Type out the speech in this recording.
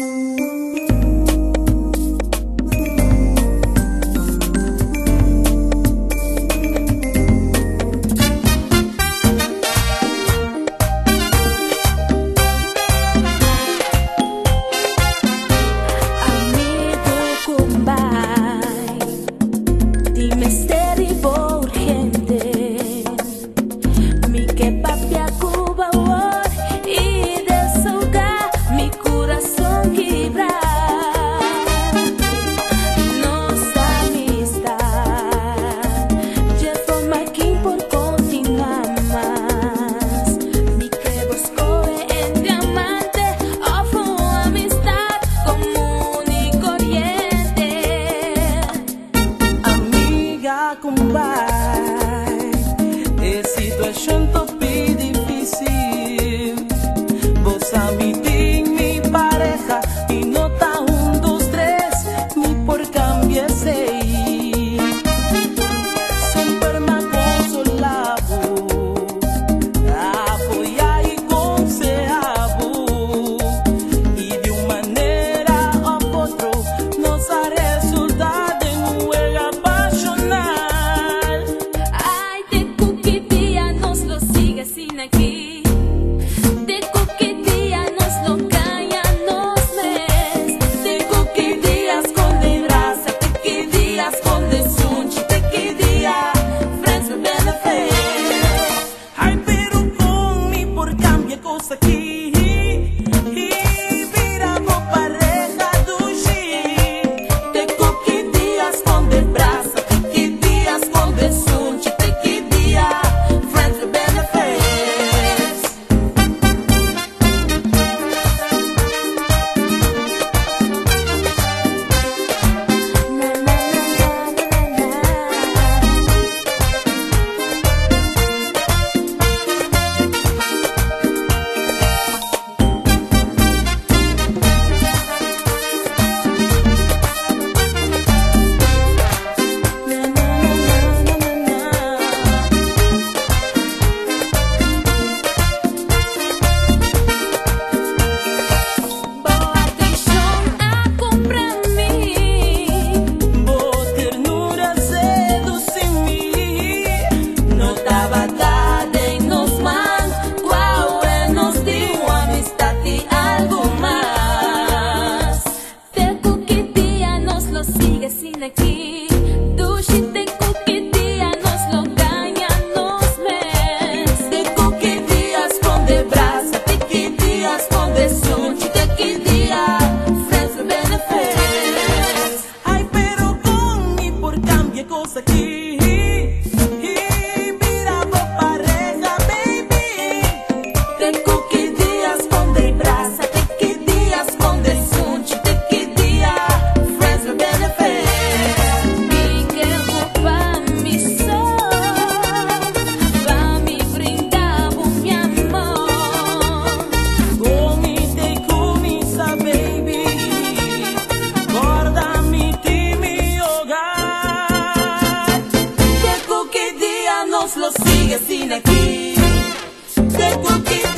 Música sin aquí. Te conquista.